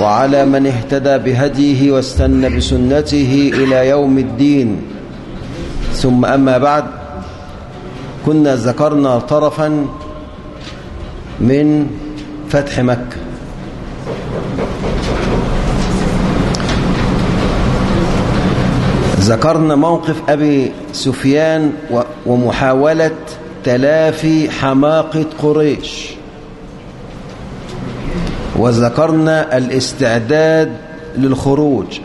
وعلى من اهتدى بهديه واستنى بسنته إلى يوم الدين. ثم أما بعد كنا ذكرنا طرفا من فتح مكة. ذكرنا موقف أبي سفيان ومحاولة تلافي حماقة قريش. وذكرنا الاستعداد للخروج.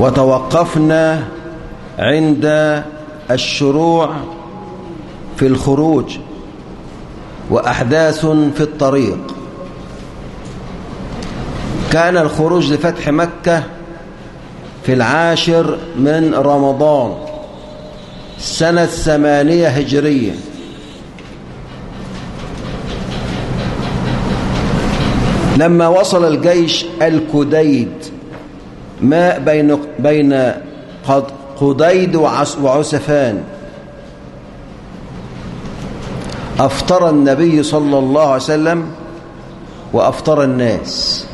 وتوقفنا عند الشروع في الخروج وأحداث في الطريق. كان الخروج لفتح مكة في العاشر من رمضان. سنة ثمانية هجرية. لما وصل الجيش الكديد ما بين بين قديد وعسفان. أفطر النبي صلى الله عليه وسلم وأفطر الناس.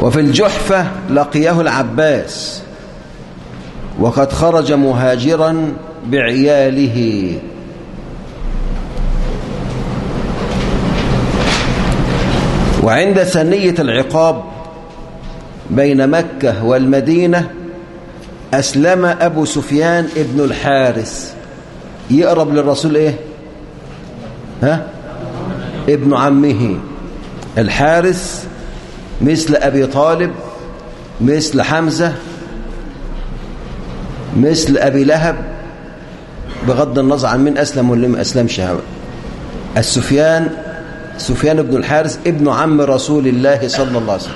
وفي الجحفة لقيه العباس. وقد خرج مهاجرا بعياله. وعند ثنية العقاب بين مكة والمدينة أسلم أبو سفيان ابن الحارث. يقرب للرسول إيه؟ ها؟ ابن عمه. الحارث مثل أبي طالب مثل حمزة مثل أبي لهب بغض النظر عن من أسلم واللي ما أسلمش السفيان سفيان بن الحارث ابن عم رسول الله صلى الله عليه وسلم.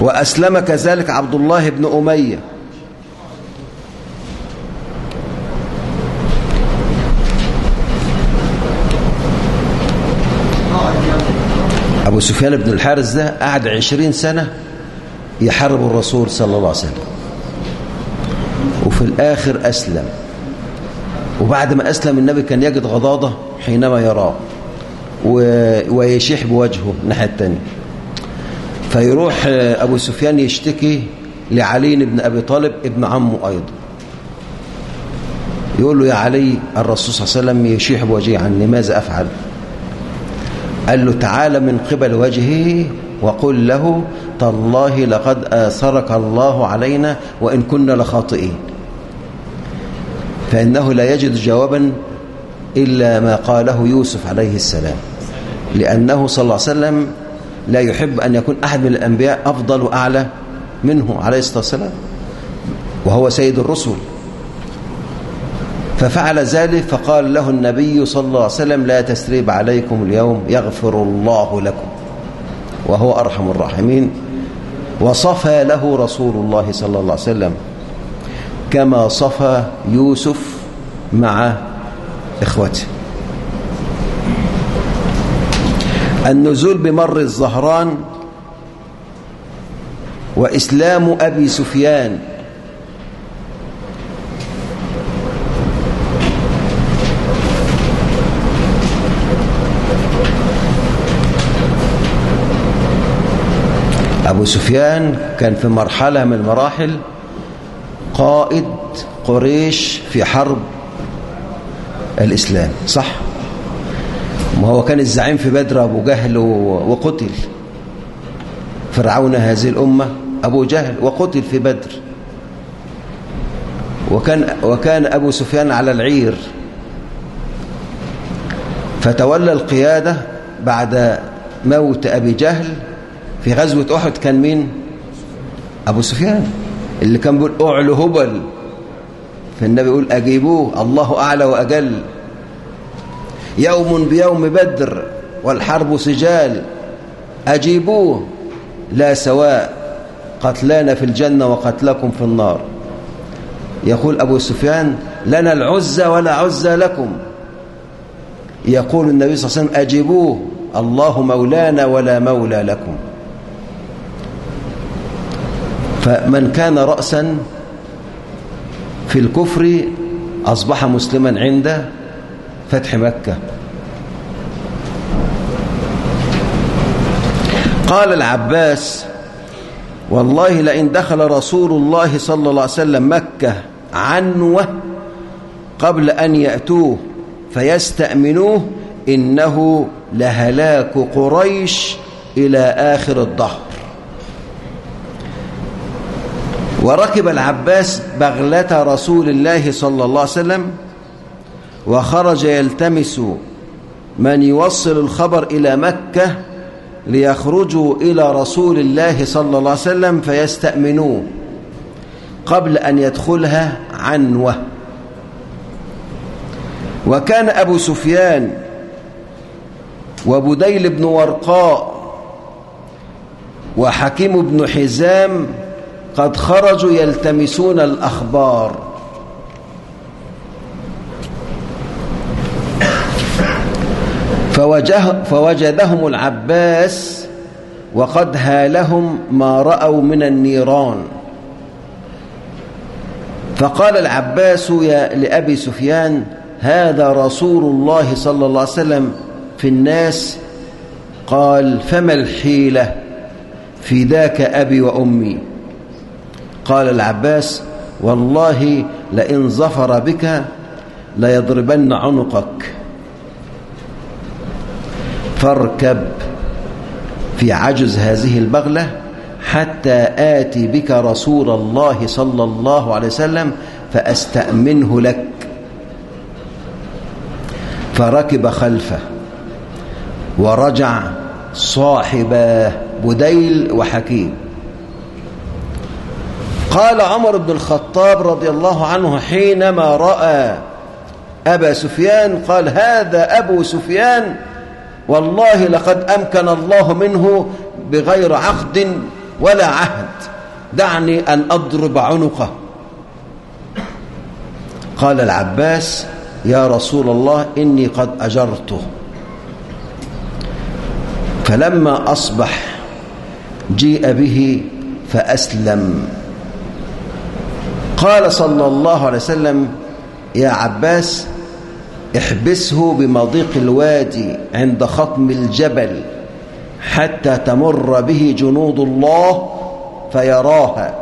وأسلم كذلك عبد الله بن أمية. أبو سفيان بن الحارث ده قعد عشرين سنة يحارب الرسول صلى الله عليه وسلم. وفي الآخر أسلم. وبعد ما أسلم النبي كان يجد غضاضة حينما يراه ويشيح بوجهه الناحية التانية. فيروح أبو سفيان يشتكي لعلي بن أبي طالب ابن عمه أيضا. يقول له يا علي الرسول صلى الله عليه وسلم يشيح بوجهه عني ماذا أفعل؟ قال له تعالى من قبل وجهه وقل له تالله لقد آثرك الله علينا وإن كنا لخاطئين. فإنه لا يجد جوابا إلا ما قاله يوسف عليه السلام. لأنه صلى الله عليه وسلم لا يحب أن يكون أحد من الأنبياء أفضل وأعلى منه عليه الصلاة والسلام وهو سيد الرسل. ففعل ذلك فقال له النبي صلى الله عليه وسلم لا تسريب عليكم اليوم يغفر الله لكم وهو أرحم الراحمين. وصفى له رسول الله صلى الله عليه وسلم كما صفى يوسف مع إخوته. النزول بمر الزهران وإسلام أبي سفيان. أبو سفيان كان في مرحلة من المراحل قائد قريش في حرب الإسلام صح؟ ما هو كان الزعيم في بدر أبو جهل وقتل. فرعون هذه الأمة أبو جهل وقتل في بدر. وكان, وكان أبو سفيان على العير. فتولى القيادة بعد موت أبي جهل في غزوة أحد كان مين؟ أبو سفيان. اللي كان بيقول أعلو هبل. فالنبي يقول أجيبوه. الله أعلى وأجل. يوم بيوم بدر والحرب سجال. أجيبوه. لا سواء. قتلانا في الجنة وقتلكم في النار. يقول أبو سفيان لنا العزة ولا عزة لكم. يقول النبي صلى الله عليه وسلم أجيبوه. الله مولانا ولا مولى لكم. فمن كان رأسا في الكفر أصبح مسلما عند فتح مكة. قال العباس والله لئن دخل رسول الله صلى الله عليه وسلم مكة عنوة قبل أن يأتوه فيستأمنوه إنه لهلاك قريش إلى آخر الظهر وركب العباس بغلة رسول الله صلى الله عليه وسلم وخرج يلتمس من يوصل الخبر إلى مكة ليخرجوا إلى رسول الله صلى الله عليه وسلم فيستأمنوه قبل أن يدخلها عنوة. وكان أبو سفيان وبديل بن ورقاء وحكيم بن حزام قد خرجوا يلتمسون الأخبار. فوجه فوجدهم العباس وقد هالهم ما رأوا من النيران. فقال العباس يا لأبي سفيان هذا رسول الله صلى الله عليه وسلم في الناس؟ قال فما الحيلة في ذاك أبي وأمي؟ قال العباس والله لئن ظفر بك ليضربن عنقك. فاركب في عجز هذه البغلة حتى آتي بك رسول الله صلى الله عليه وسلم فأستأمنه لك. فركب خلفه ورجع صاحب بديل وحكيم. قال عمر بن الخطاب رضي الله عنه حينما رأى أبا سفيان قال هذا أبو سفيان والله لقد أمكن الله منه بغير عقد ولا عهد دعني أن أضرب عنقه. قال العباس يا رسول الله إني قد أجرته. فلما أصبح جيء به فأسلم. قال صلى الله عليه وسلم يا عباس احبسه بمضيق الوادي عند خطم الجبل حتى تمر به جنود الله فيراها.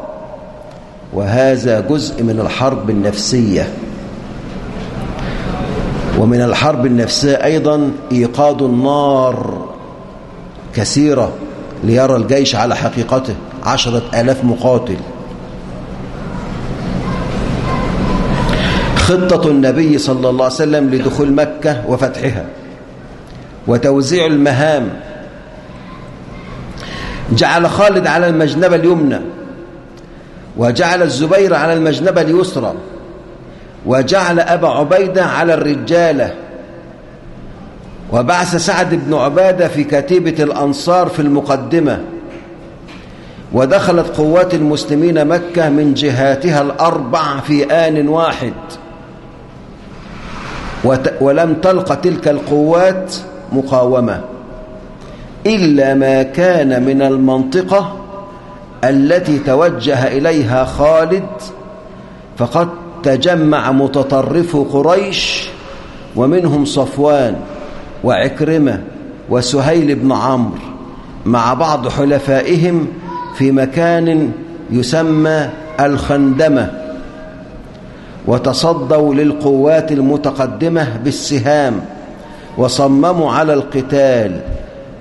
وهذا جزء من الحرب النفسية. ومن الحرب النفسية أيضا إيقاد النار كثيرة ليرى الجيش على حقيقته عشرة آلاف مقاتل. خطة النبي صلى الله عليه وسلم لدخول مكة وفتحها وتوزيع المهام. جعل خالد على المجنبة اليمنى وجعل الزبير على المجنبة اليسرى وجعل أبا عبيدة على الرجالة. وبعث سعد بن عبادة في كتيبة الأنصار في المقدمة. ودخلت قوات المسلمين مكة من جهاتها الأربع في آن واحد. ولم تلق تلك القوات مقاومة إلا ما كان من المنطقة التي توجه إليها خالد فقد تجمع متطرف قريش ومنهم صفوان وعكرمة وسهيل بن عمرو مع بعض حلفائهم في مكان يسمى الخندمة. وتصدوا للقوات المتقدمة بالسهام وصمموا على القتال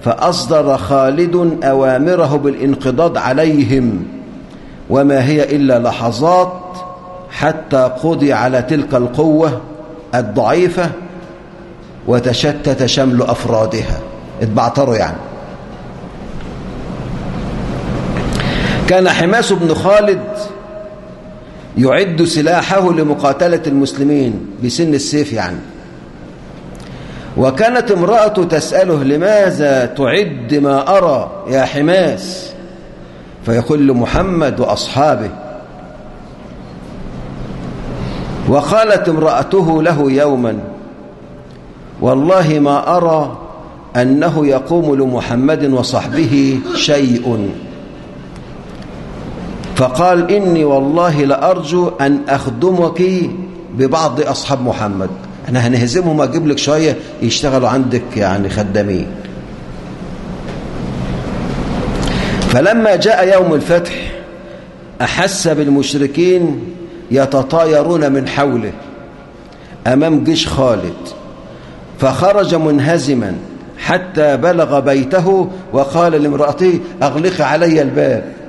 فأصدر خالد أوامره بالانقضاض عليهم. وما هي إلا لحظات حتى قضي على تلك القوة الضعيفة وتشتت شمل أفرادها. اتبعتروا يعني. كان حماس بن خالد يعد سلاحه لمقاتلة المسلمين بسن السيف يعني. وكانت امرأة تسأله لماذا تعد ما أرى يا حماس؟ فيقول لمحمد وأصحابه. وقالت امرأته له يوما والله ما أرى أنه يقوم لمحمد وصحبه شيء. فقال إني والله لأرجو أن أخدمك ببعض أصحاب محمد. إحنا هنهزمهم أجيب لك شوية يشتغلوا عندك يعني خدامين. فلما جاء يوم الفتح أحس بالمشركين يتطايرون من حوله أمام جيش خالد. فخرج منهزما حتى بلغ بيته وقال لامرأته أغلق علي الباب.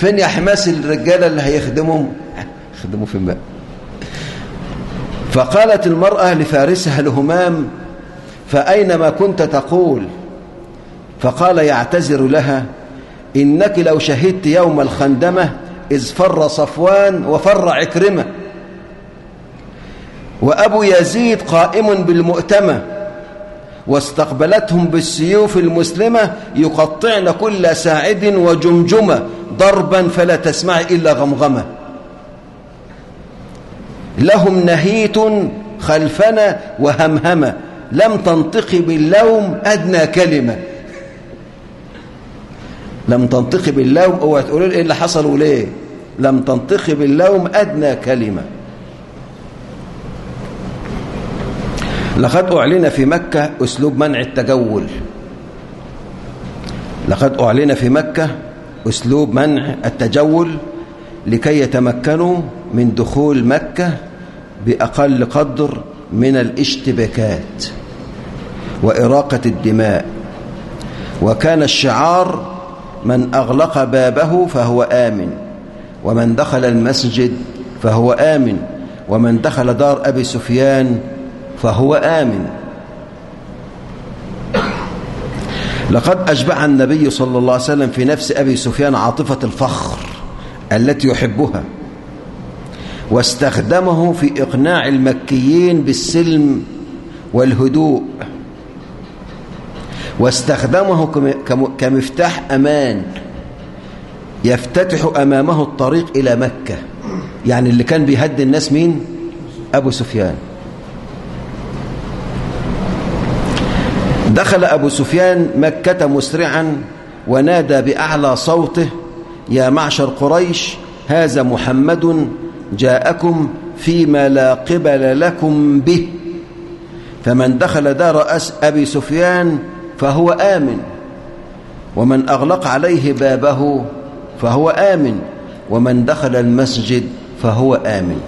فين يا حماس الرجالة اللي هيخدمهم؟ خدموا في الماء فقالت المرأة لفارسها الهمام فأينما كنت تقول؟ فقال يعتذر لها إنك لو شهدت يوم الخندمة إذ فر صفوان وفر عكرمة. وأبو يزيد قائم بالمؤتمة واستقبلتهم بالسيوف المسلمة يقطعن كل ساعد وجمجمة ضربا فلا تسمع إلا غمغمة. لهم نهيت خلفنا وهمهمة لم تنطقي باللوم أدنى كلمة. لم تنطقي باللوم أوعى تقولوا إيه اللي حصل وليه؟ لم تنطقي باللوم أدنى كلمة. لقد أعلن في مكة أسلوب منع التجول. لقد أعلن في مكة أسلوب منع التجول لكي يتمكنوا من دخول مكة بأقل قدر من الاشتباكات وإراقة الدماء. وكان الشعار من أغلق بابه فهو آمن ومن دخل المسجد فهو آمن ومن دخل دار أبي سفيان فهو آمن. لقد أشبع النبي صلى الله عليه وسلم في نفس أبي سفيان عاطفة الفخر التي يحبها واستخدمه في إقناع المكيين بالسلم والهدوء واستخدمه كمفتاح أمان يفتتح أمامه الطريق إلى مكة. يعني اللي كان بيهدي الناس مين؟ أبو سفيان. دخل أبو سفيان مكة مسرعا ونادى بأعلى صوته يا معشر قريش هذا محمد جاءكم فيما لا قبل لكم به. فمن دخل دار أبي سفيان فهو آمن ومن أغلق عليه بابه فهو آمن ومن دخل المسجد فهو آمن.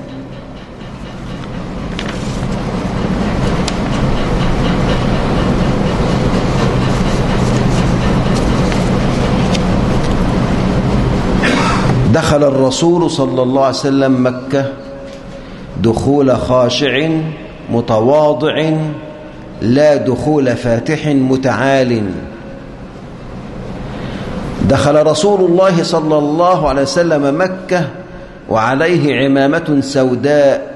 دخل الرسول صلى الله عليه وسلم مكة دخول خاشع متواضع لا دخول فاتح متعال. دخل رسول الله صلى الله عليه وسلم مكة وعليه عمامة سوداء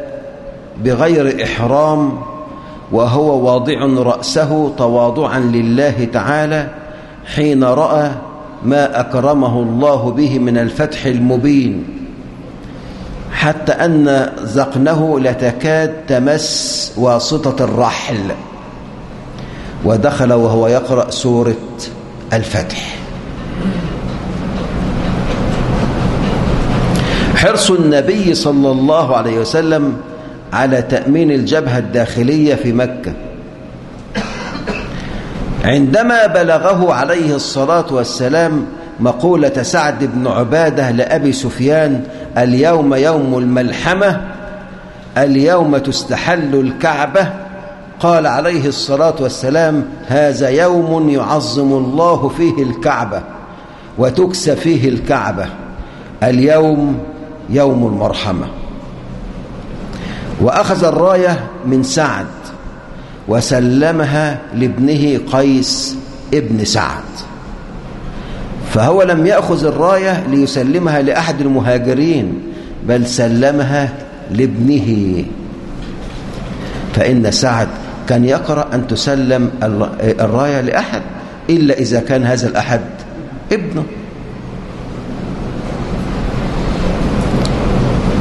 بغير إحرام وهو واضع رأسه تواضعا لله تعالى حين رأى ما أكرمه الله به من الفتح المبين. حتى أن زقنه لتكاد تمس واسطة الرحل. ودخل وهو يقرأ سورة الفتح. حرص النبي صلى الله عليه وسلم على تأمين الجبهة الداخلية في مكة. عندما بلغه عليه الصلاة والسلام مقولة سعد بن عبادة لأبي سفيان اليوم يوم الملحمة اليوم تستحل الكعبة. قال عليه الصلاة والسلام هذا يوم يعظم الله فيه الكعبة وتكسى فيه الكعبة. اليوم يوم المرحمة. وأخذ الراية من سعد. وسلمها لابنه قيس ابن سعد. فهو لم يأخذ الراية ليسلمها لأحد المهاجرين بل سلمها لابنه. فإن سعد كان يقرأ أن تسلم الراية لأحد إلا إذا كان هذا الأحد ابنه.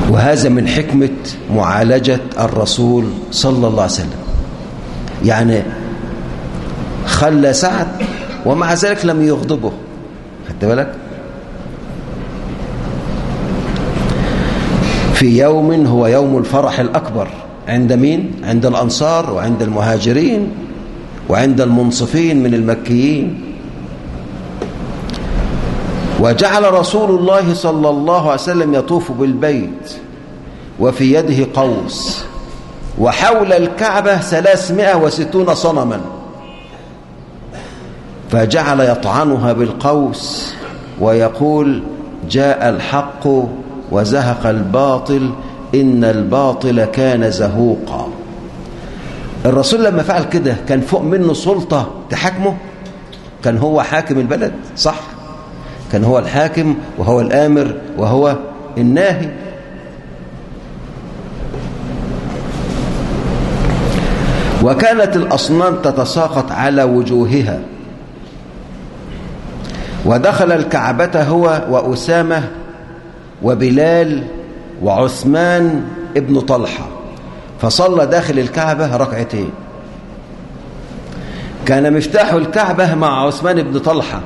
وهذا من حكمة معالجة الرسول صلى الله عليه وسلم. يعني خلى سعد ومع ذلك لم يغضبه خدت بالك؟ في يوم هو يوم الفرح الأكبر عند مين؟ عند الأنصار وعند المهاجرين وعند المنصفين من المكيين. وجعل رسول الله صلى الله عليه وسلم يطوف بالبيت وفي يده قوس. وحول الكعبة ثلاثمائة وستون صنما. فجعل يطعنها بالقوس ويقول جاء الحق وزهق الباطل إن الباطل كان زهوقا. الرسول لما فعل كده كان فوق منه سلطة تحاكمه؟ كان هو حاكم البلد صح. كان هو الحاكم وهو الآمر وهو الناهي. وكانت الأصنام تتساقط على وجوهها. ودخل الكعبة هو وأسامة وبلال وعثمان ابن طلحة فصلى داخل الكعبة ركعتين. كان مفتاح الكعبة مع عثمان بن طلحة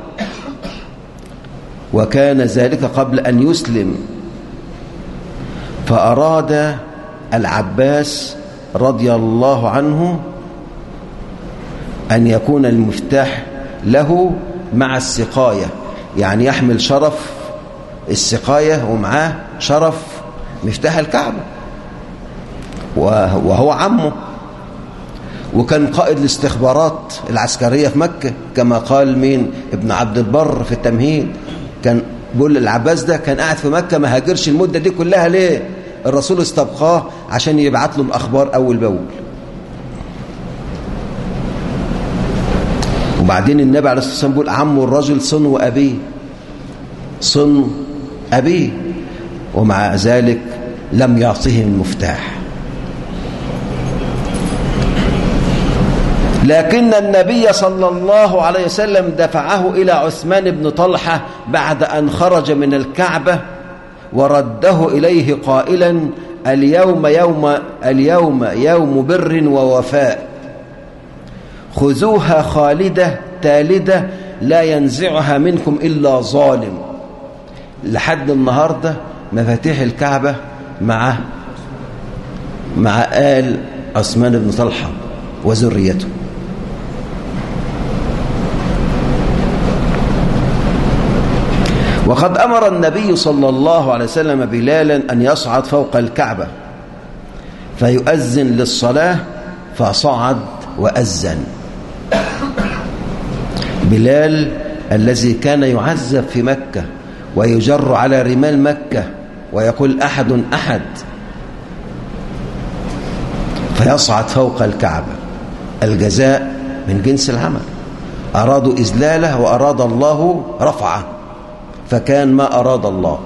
وكان ذلك قبل أن يسلم. فأراد العباس رضي الله عنه أن يكون المفتاح له مع السقاية. يعني يحمل شرف السقاية ومعاه شرف مفتاح الكعبة. وهو عمه. وكان قائد الاستخبارات العسكرية في مكة كما قال مين؟ ابن عبد البر في التمهيد. كان بيقول العباس ده كان قاعد في مكة ما هاجرش المدة دي كلها ليه؟ الرسول استبقاه عشان يبعت له الأخبار أول بأول. وبعدين النبي عليه الصلاة والسلام بيقول عمه الرجل صنو أبيه صنو أبيه. ومع ذلك لم يعطيه المفتاح. لكن النبي صلى الله عليه وسلم دفعه إلى عثمان بن طلحة بعد أن خرج من الكعبة ورده إليه قائلا اليوم يوم اليوم يوم بر ووفاء. خذوها خالدة تالدة لا ينزعها منكم إلا ظالم. لحد النهاردة مفاتيح الكعبة مع مع آل عثمان بن طلحة وذريته. وقد أمر النبي صلى الله عليه وسلم بلالا أن يصعد فوق الكعبة فيؤذن للصلاة فصعد وأذن. بلال الذي كان يعذب في مكة ويجر على رمال مكة ويقول أحد أحد. فيصعد فوق الكعبة. الجزاء من جنس العمل. أرادوا إذلاله وأراد الله رفعه. فكان ما أراد الله.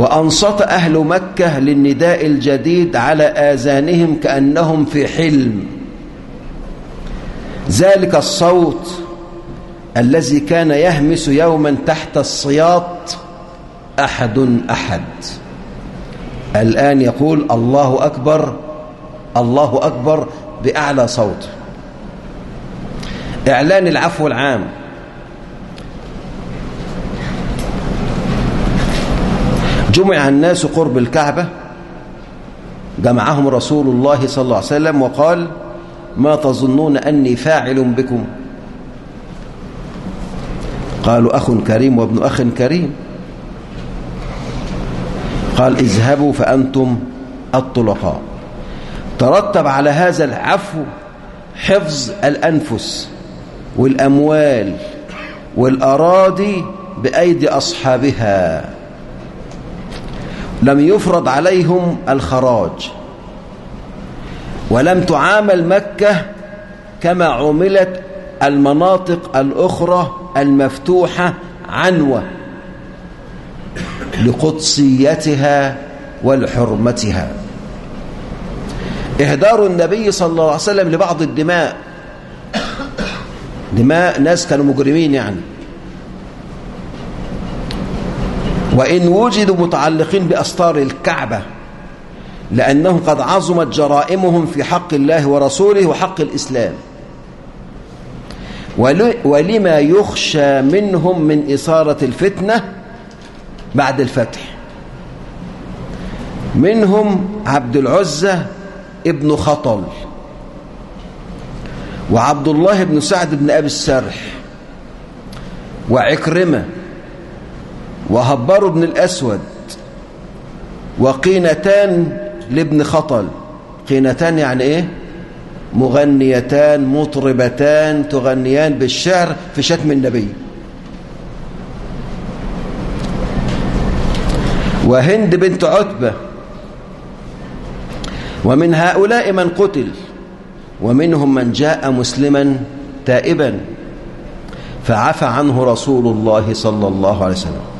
وأنصت أهل مكة للنداء الجديد على آذانهم كأنهم في حلم. ذلك الصوت الذي كان يهمس يوما تحت الصياط أحد أحد. الآن يقول الله أكبر الله أكبر بأعلى صوت. إعلان العفو العام. جمع الناس قرب الكعبة جمعهم رسول الله صلى الله عليه وسلم وقال ما تظنون أني فاعل بكم؟ قالوا أخ كريم وابن أخ كريم. قال اذهبوا فأنتم الطلقاء. ترتب على هذا العفو حفظ الأنفس والأموال والأراضي بأيدي أصحابها. لم يفرض عليهم الخراج ولم تعامل مكة كما عملت المناطق الأخرى المفتوحة عنوة لقدسيتها ولحرمتها إهدار النبي صلى الله عليه وسلم لبعض الدماء دماء ناس كانوا مجرمين يعني. وإن وجدوا متعلقين بأستار الكعبة لأنهم قد عظمت جرائمهم في حق الله ورسوله وحق الإسلام. ولما يخشى منهم من إثارة الفتنة بعد الفتح. منهم عبد العزة ابن خطل وعبد الله بن سعد بن أبي السرح وعكرمة وهبار بن الأسود وقينتان لابن خطل. قينتان يعني إيه؟ مغنيتان مطربتان تغنيان بالشعر في شتم النبي. وهند بنت عتبة. ومن هؤلاء من قتل. ومنهم من جاء مسلما تائبا. فعفى عنه رسول الله صلى الله عليه وسلم.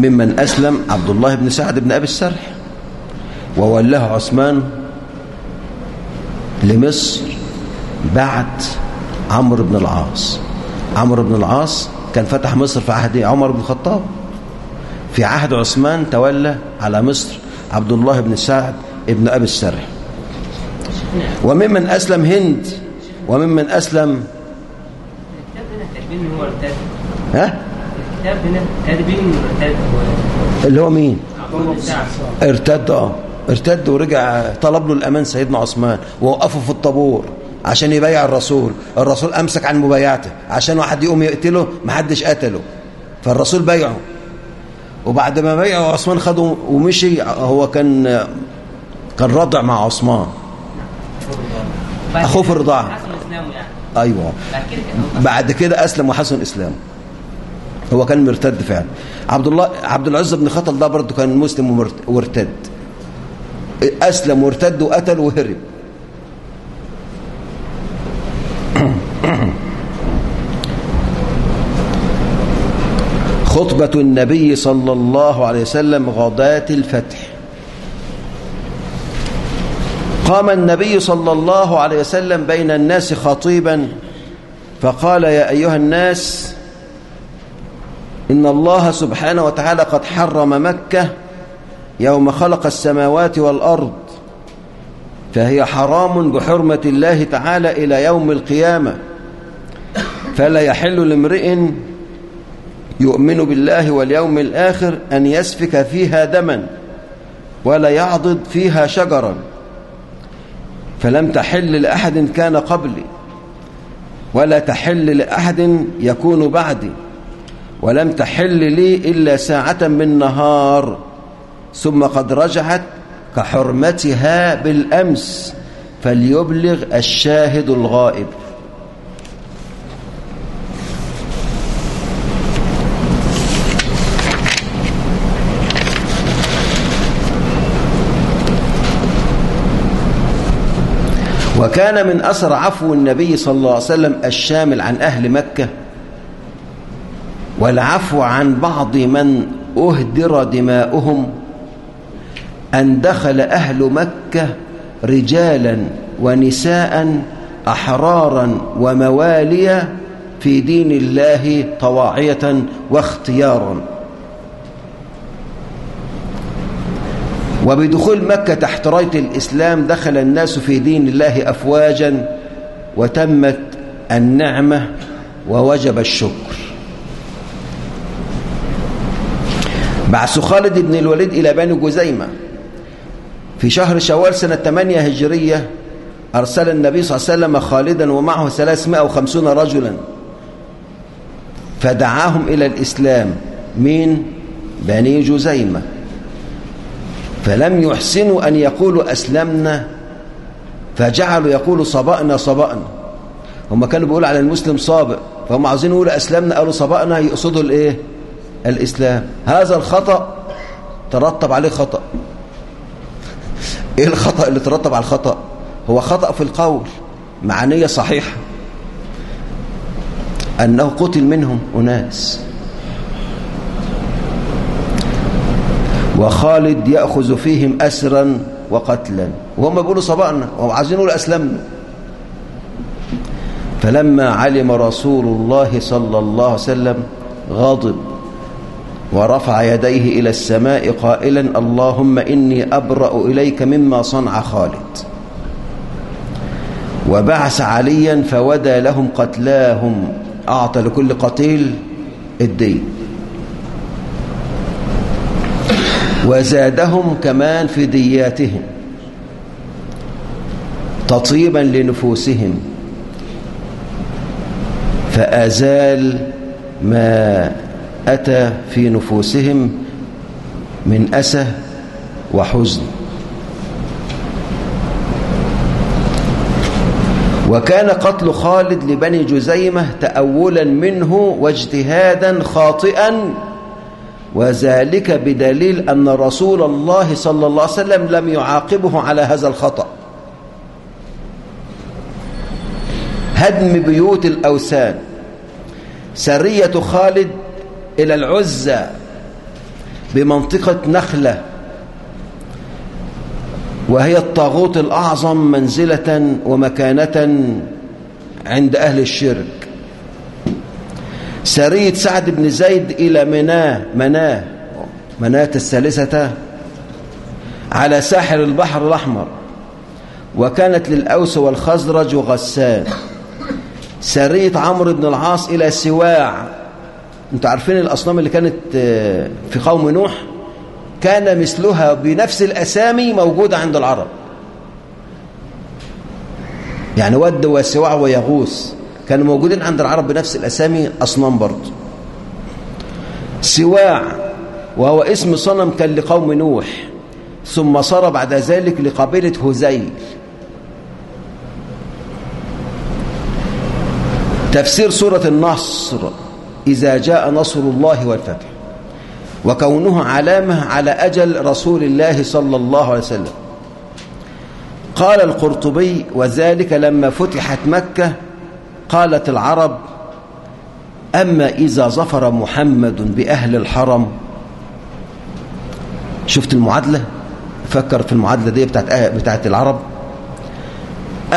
ممن أسلم عبد الله بن سعد بن أبي السرح وولاه عثمان لمصر بعد عمرو بن العاص. عمرو بن العاص كان فتح مصر في عهد عمر بن الخطاب. في عهد عثمان تولى على مصر عبد الله بن سعد ابن أبي السرح. وممن أسلم هند وممن أسلم ها؟ اللي هو مين؟ ارتد آه. ارتد ورجع طلب له الأمان سيدنا عثمان ووقفه في الطابور عشان يبايع الرسول. الرسول أمسك عن مبايعته عشان واحد يقوم يقتله ما حدش قتله فالرسول بايعه. وبعد ما بايعه عثمان خده ومشي هو كان كان رضع مع عثمان. أخوه في الرضاعة. أيوه. بعد كده أسلم وحسن إسلامه. هو كان مرتد فعلا. عبد الله عبد العزة بن خطل ده برضه كان مسلم وارتد. أسلم وارتد وقتل وهرب. خطبة النبي صلى الله عليه وسلم غداة الفتح. قام النبي صلى الله عليه وسلم بين الناس خطيبا فقال يا أيها الناس إن الله سبحانه وتعالى قد حرم مكة يوم خلق السماوات والأرض فهي حرام بحرمة الله تعالى إلى يوم القيامة. فلا يحل لامرئ يؤمن بالله واليوم الآخر أن يسفك فيها دما ولا يعضد فيها شجرا. فلم تحل لأحد كان قبلي ولا تحل لأحد يكون بعدي. ولم تحل لي إلا ساعة من نهار. ثم قد رجعت كحرمتها بالأمس. فليبلغ الشاهد الغائب. وكان من أثر عفو النبي صلى الله عليه وسلم الشامل عن أهل مكة. والعفو عن بعض من أهدر دماؤهم أن دخل أهل مكة رجالا ونساء أحرارا ومواليا في دين الله طواعية واختيارا. وبدخول مكة تحت راية الإسلام دخل الناس في دين الله أفواجا وتمت النعمة ووجب الشكر. بعث خالد بن الوليد إلى بني جزيمة. في شهر شوال سنة 8 هجرية أرسل النبي صلى الله عليه وسلم خالدا ومعه 350 رجلا. فدعاهم إلى الإسلام مين بني جزيمة. فلم يحسنوا أن يقولوا أسلمنا فجعلوا يقولوا صبأنا صبأنا. هم كانوا بيقولوا على المسلم صابئ فهم عاوزين يقولوا أسلمنا قالوا صبأنا يقصدوا الإيه؟ الإسلام. هذا الخطأ ترتب عليه خطأ. إيه الخطأ اللي ترتب على الخطأ؟ هو خطأ في القول مع نية صحيحة. أنه قتل منهم أناس. وخالد يأخذ فيهم أسرا وقتلا. وهم بيقولوا صبأنا وهم عايزين يقولوا أسلمنا. فلما علم رسول الله صلى الله عليه وسلم غضب. ورفع يديه إلى السماء قائلا اللهم إني أبرأ إليك مما صنع خالد. وبعث عليا فودى لهم قتلاهم. أعطى لكل قتيل الدين. وزادهم كمان في دياتهم تطيبا لنفوسهم. فأزال ما أتى في نفوسهم من أسى وحزن. وكان قتل خالد لبني جزيمة تأولا منه واجتهادا خاطئا وذلك بدليل أن رسول الله صلى الله عليه وسلم لم يعاقبه على هذا الخطأ. هدم بيوت الأوثان. سرية خالد إلى العزة بمنطقة نخلة وهي الطاغوت الأعظم منزلة ومكانة عند أهل الشرك. سرية سعد بن زيد إلى مناه مناه مناة الثالثة على ساحل البحر الأحمر وكانت للأوس والخزرج وغسان سرية عمرو بن العاص إلى سواع أنتوا عارفين الأصنام اللي كانت في قوم نوح؟ كان مثلها بنفس الأسامي موجودة عند العرب. يعني ود وسواع ويغوث كانوا موجودين عند العرب بنفس الأسامي أصنام برضه سواع وهو اسم صنم كان لقوم نوح ثم صار بعد ذلك لقبيلة هزيل. تفسير سورة النصر. إذا جاء نصر الله والفتح. وكونه علامة على أجل رسول الله صلى الله عليه وسلم. قال القرطبي وذلك لما فتحت مكة قالت العرب أما إذا ظفر محمد بأهل الحرم. شفت المعادلة؟ فكر في المعادلة دي بتاعت, بتاعت العرب.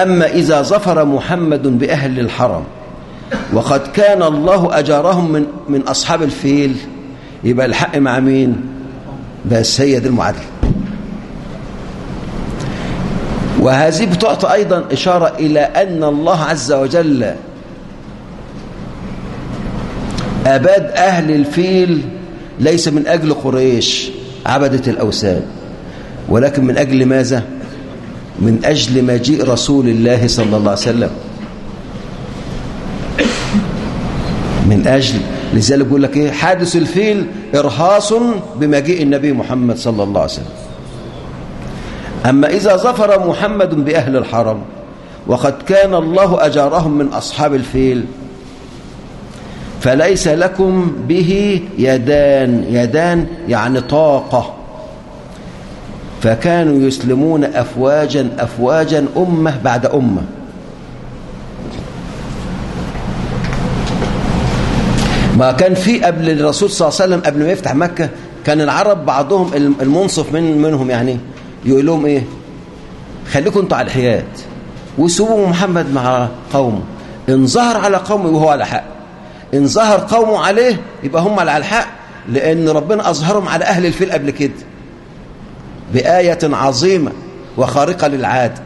أما إذا ظفر محمد بأهل الحرم. وقد كان الله أجارهم من, من أصحاب الفيل. يبقى الحق مع مين؟ بس هي دي المعادلة وهذه بتعطي أيضا إشارة إلى أن الله عز وجل أباد أهل الفيل ليس من أجل قريش عبدة الأوثان. ولكن من أجل ماذا؟ من أجل مجيء رسول الله صلى الله عليه وسلم. من أجل لذلك بيقول لك إيه؟ حادث الفيل إرهاص بمجيء النبي محمد صلى الله عليه وسلم. أما إذا ظفر محمد بأهل الحرم وقد كان الله أجارهم من أصحاب الفيل فليس لكم به يدان يدان يعني طاقة. فكانوا يسلمون أفواجا أفواجا أمة بعد أمة. ما كان في قبل الرسول صلى الله عليه وسلم قبل ما يفتح مكة كان العرب بعضهم المنصف من منهم يعني يقول لهم إيه؟ خليكم أنتوا على الحياد. وسيبوا محمد مع قومه. إن ظهر على قومه وهو على حق. إن ظهر قومه عليه يبقى هم على الحق لأن ربنا أظهرهم على أهل الفيل قبل كده. بآية عظيمة وخارقة للعادة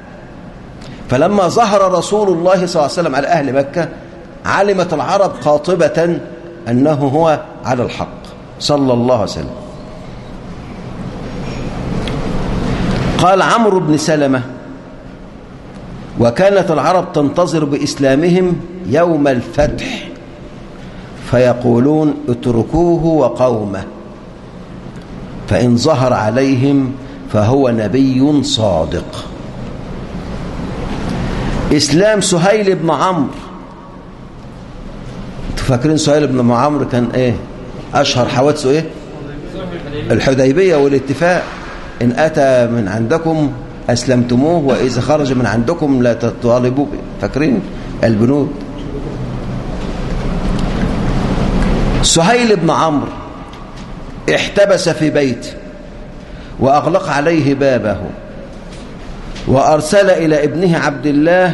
فلما ظهر رسول الله صلى الله عليه وسلم على أهل مكة علمت العرب قاطبة أنه هو على الحق. صلى الله عليه وسلم. قال عمرو بن سلمة وكانت العرب تنتظر بإسلامهم يوم الفتح فيقولون اتركوه وقومه فإن ظهر عليهم فهو نبي صادق. إسلام سهيل بن عمرو فاكرين سهيل بن عمرو كان إيه؟ أشهر حوادثه إيه؟ الحديبية والاتفاق. إن أتى من عندكم أسلمتموه وإذا خرج من عندكم لا تطالبوا فاكرين البنود؟ سهيل بن عمرو احتبس في بيته وأغلق عليه بابه وأرسل إلى ابنه عبد الله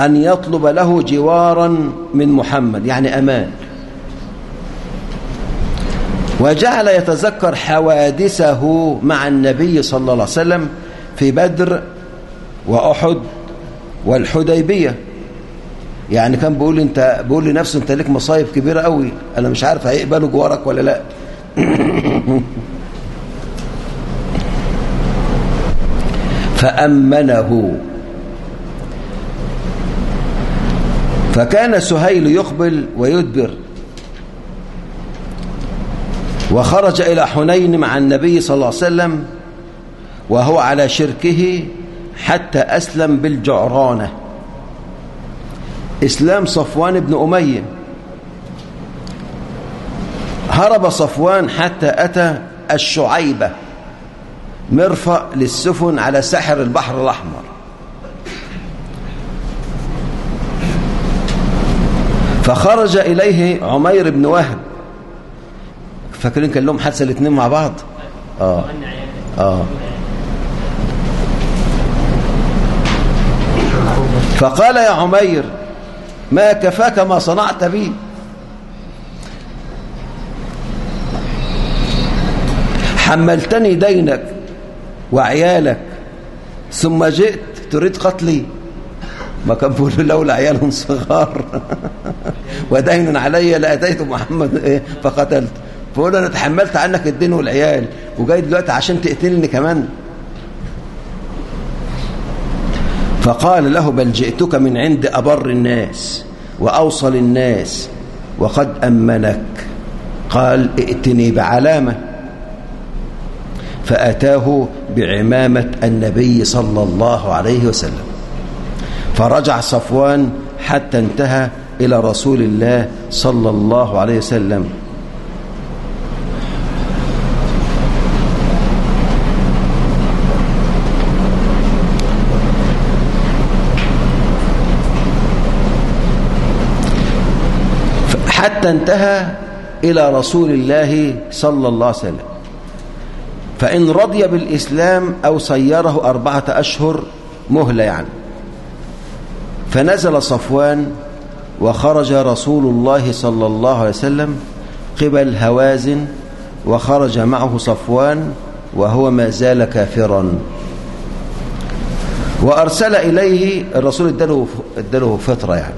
أن يطلب له جوارا من محمد يعني أمان. وجعل يتذكر حوادثه مع النبي صلى الله عليه وسلم في بدر وأحد والحديبية. يعني كان بيقول انت بيقول لنفسه انت ليك مصايب كبيرة قوي أنا مش عارف هيقبلوا جوارك ولا لأ. فأمنه فكان سهيل يقبل ويدبر. وخرج إلى حنين مع النبي صلى الله عليه وسلم وهو على شركه حتى أسلم بالجعرانة. إسلام صفوان بن أمية. هرب صفوان حتى أتى الشعيبة مرفأ للسفن على ساحر البحر الأحمر. فخرج إليه عمير بن وهب فاكرين كان لهم حادثة الاثنين مع بعض آه. آه. فقال يا عمير ما كفاك ما صنعت بي حملتني دينك وعيالك ثم جئت تريد قتلي ما كان بيقول لولا عيال صغار. ودين علي لاتيت محمد إيه فقتلت. فقول أنا تحملت عنك الدين والعيال وجاي دلوقتي عشان تقتلني كمان. فقال له بل جئتك من عند أبر الناس وأوصل الناس وقد أمنك. قال ائتني بعلامة. فأتاه بعمامة النبي صلى الله عليه وسلم. فرجع صفوان حتى انتهى إلى رسول الله صلى الله عليه وسلم. حتى انتهى إلى رسول الله صلى الله عليه وسلم. فإن رضي بالإسلام أو سيره أربعة أشهر مهلة يعني. فنزل صفوان وخرج رسول الله صلى الله عليه وسلم قبل هوازن وخرج معه صفوان وهو ما زال كافرا. وأرسل إليه الرسول اداله, اداله فترة يعني.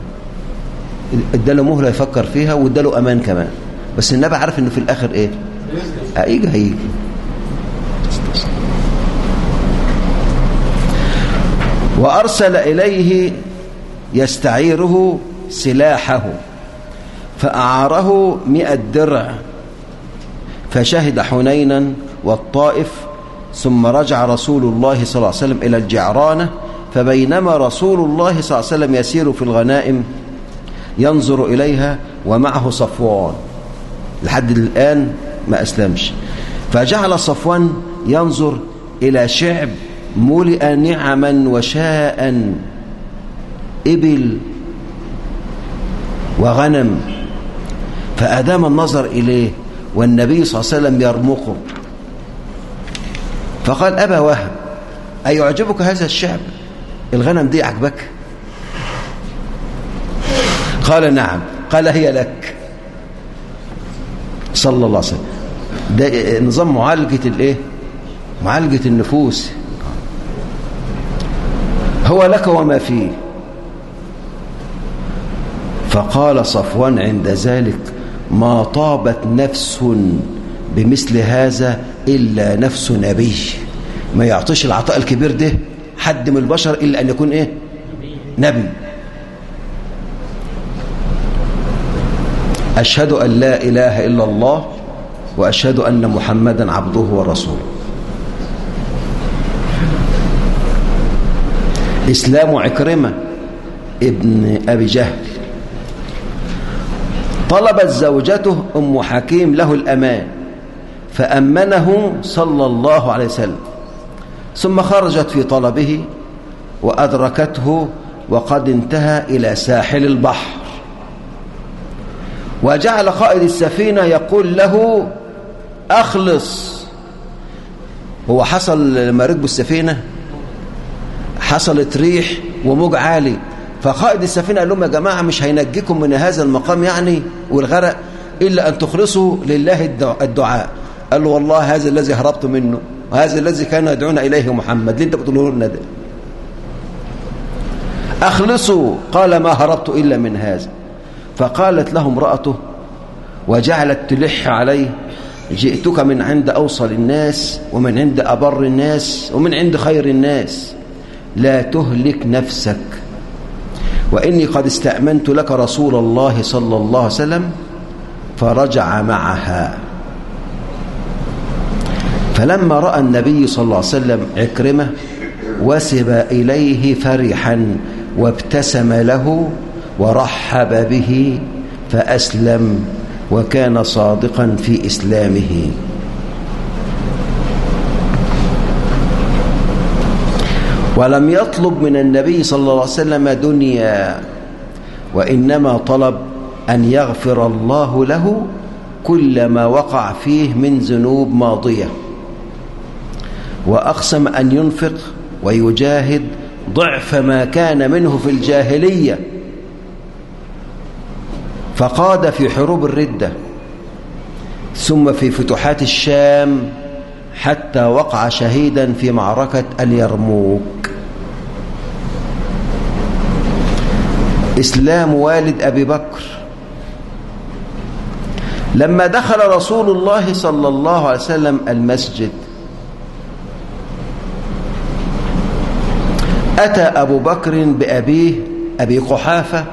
اداله مهلة يفكر فيها واداله أمان كمان. بس النبي عارف إنه في الآخر إيه؟ هيجي هيجي. وأرسل إليه يستعيره سلاحه فأعاره مئة درع فشهد حنينا والطائف ثم رجع رسول الله صلى الله عليه وسلم إلى الجعرانة فبينما رسول الله صلى الله عليه وسلم يسير في الغنائم ينظر إليها ومعه صفوان. لحد الآن ما أسلمش. فجعل صفوان ينظر إلى شعب ملئ نعما وشاء. إبل وغنم فأدام النظر إليه والنبي صلى الله عليه وسلم يرمقه. فقال أبا وهب أيعجبك هذا الشعب؟ الغنم دي عجبك؟ قال نعم قال هي لك. صلى الله عليه وسلم. ده نظام معالجة الإيه؟ معالجة النفوس. هو لك وما فيه. فقال صفوان عند ذلك ما طابت نفس بمثل هذا إلا نفس نبي ما يعطيش العطاء الكبير ده حد من البشر إلا أن يكون إيه؟ نبي. أشهد أن لا إله إلا الله وأشهد أن محمدا عبده ورسوله. إسلام عكرمة ابن أبي جهل. طلبت زوجته أم حكيم له الأمان فأمنه صلى الله عليه وسلم. ثم خرجت في طلبه وأدركته وقد انتهى إلى ساحل البحر. وجعل قائد السفينة يقول له أخلص. هو حصل لما ركبوا السفينة حصلت ريح وموج عالي. فقائد السفينة قال لهم يا جماعة مش هينجيكم من هذا المقام يعني والغرق إلا أن تخلصوا لله الدعاء. قال له والله هذا الذي هربت منه وهذا الذي كان يدعون إليه محمد ليه أنت بتقولوا لنا ده. أخلصوا قال ما هربت إلا من هذا. فقالت له امرأته وجعلت تلح عليه جئتك من عند أوصل الناس ومن عند أبر الناس ومن عند خير الناس. لا تهلك نفسك. وإني قد استأمنت لك رسول الله صلى الله عليه وسلم فرجع معها. فلما رأى النبي صلى الله عليه وسلم عكرمة وسب إليه فرحا وابتسم له ورحب به فأسلم وكان صادقا في إسلامه. ولم يطلب من النبي صلى الله عليه وسلم دنيا وإنما طلب أن يغفر الله له كل ما وقع فيه من ذنوب ماضية. وأقسم أن ينفق ويجاهد ضعف ما كان منه في الجاهلية. فقاد في حروب الردة ثم في فتوحات الشام حتى وقع شهيدا في معركة اليرموك. إسلام والد أبي بكر. لما دخل رسول الله صلى الله عليه وسلم المسجد أتى أبو بكر بأبيه أبي قحافة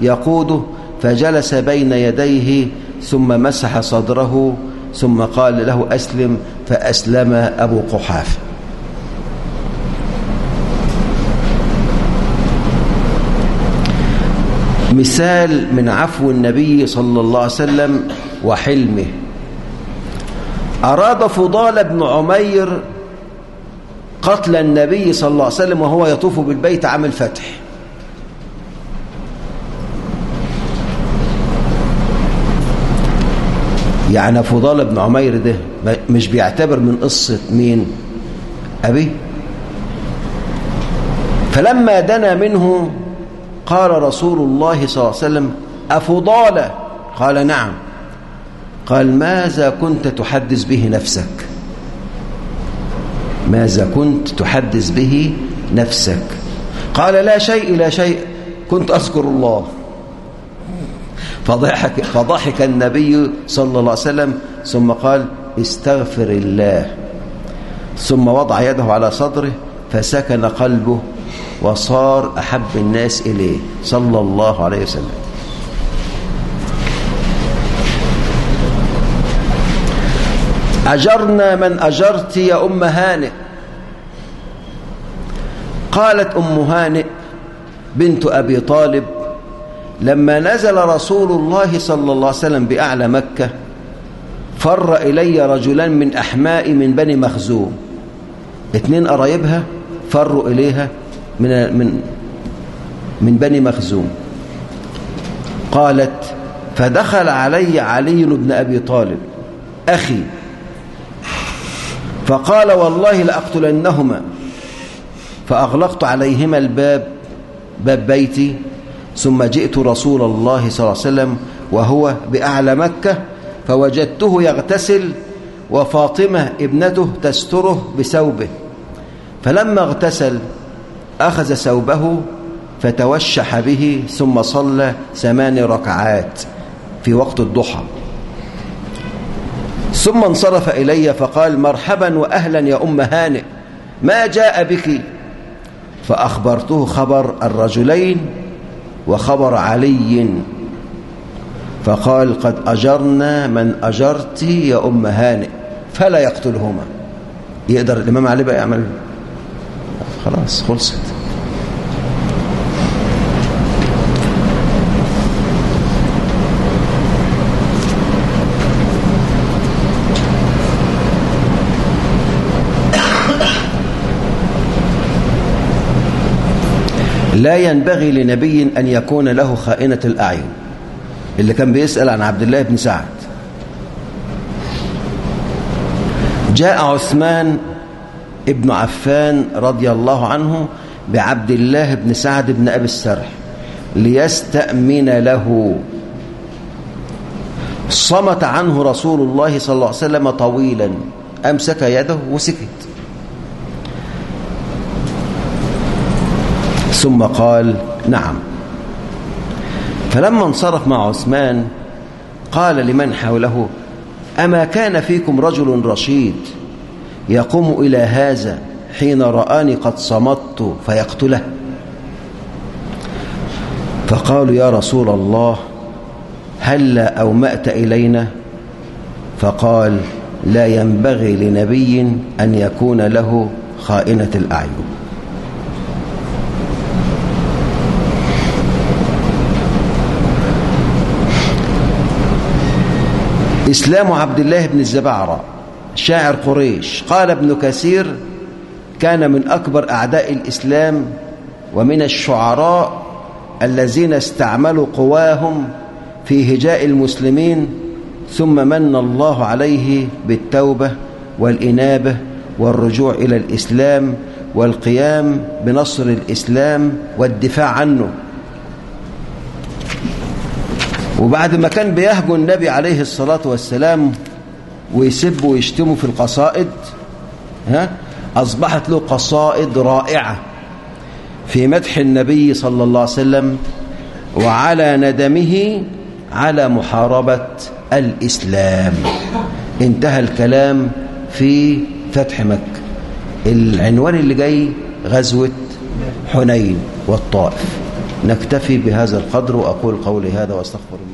يقوده فجلس بين يديه ثم مسح صدره ثم قال له أسلم فأسلم أبو قحافة. مثال من عفو النبي صلى الله عليه وسلم وحلمه. أراد فضال بن عمير قتل النبي صلى الله عليه وسلم وهو يطوف بالبيت عام الفتح. يعني فضال بن عمير ده مش بيعتبر من قصة مين؟ أبي. فلما دنا منه قال رسول الله صلى الله عليه وسلم أفضال؟ قال نعم. قال ماذا كنت تحدث به نفسك؟ ماذا كنت تحدث به نفسك؟ قال لا شيء لا شيء. كنت أذكر الله. فضحك, فضحك النبي صلى الله عليه وسلم ثم قال استغفر الله. ثم وضع يده على صدره فسكن قلبه. وصار أحب الناس إليه صلى الله عليه وسلم. أجرنا من أجرت يا أم هانئ. قالت أم هانئ بنت أبي طالب لما نزل رسول الله صلى الله عليه وسلم بأعلى مكة فر إلي رجلان من أحماء من بني مخزوم. اثنين قرايبها فروا إليها من من من بني مخزوم. قالت فدخل علي علي بن أبي طالب أخي. فقال والله لأقتلنهما. فأغلقت عليهما الباب باب بيتي ثم جئت رسول الله صلى الله عليه وسلم وهو بأعلى مكة فوجدته يغتسل وفاطمة ابنته تستره بثوبه. فلما اغتسل أخذ ثوبه فتوشح به ثم صلى ثمان ركعات في وقت الضحى. ثم انصرف إلي فقال مرحبا وأهلا يا أم هانئ ما جاء بك؟ فأخبرته خبر الرجلين وخبر علي. فقال قد أجرنا من أجرت يا أم هانئ. فلا يقتلهما. يقدر الإمام علي بقى يعمل؟ خلاص خلصت. لا ينبغي لنبي أن يكون له خائنة الأعين. اللي كان بيسأل عن عبد الله بن سعد. جاء عثمان ابن عفان رضي الله عنه بعبد الله بن سعد بن أبي السرح ليستأمن له. صمت عنه رسول الله صلى الله عليه وسلم طويلا. أمسك يده وسكت. ثم قال نعم. فلما انصرف مع عثمان قال لمن حوله أما كان فيكم رجل رشيد يقوم إلى هذا حين رآني قد صمت فيقتله. فقالوا يا رسول الله هلا أومأت إلينا؟ فقال لا ينبغي لنبي أن يكون له خائنة الأعين. إسلام عبد الله بن الزبعرة شاعر قريش. قال ابن كثير كان من أكبر أعداء الإسلام ومن الشعراء الذين استعملوا قواهم في هجاء المسلمين ثم من الله عليه بالتوبة والإنابة والرجوع إلى الإسلام والقيام بنصر الإسلام والدفاع عنه. وبعد ما كان بيهجو النبي عليه الصلاة والسلام ويسب ويشتمه في القصائد ها أصبحت له قصائد رائعة في مدح النبي صلى الله عليه وسلم وعلى ندمه على محاربة الإسلام. انتهى الكلام في فتح مكة. العنوان اللي جاي غزوة حنين والطائف. نكتفي بهذا القدر وأقول قولي هذا وأستغفر الله.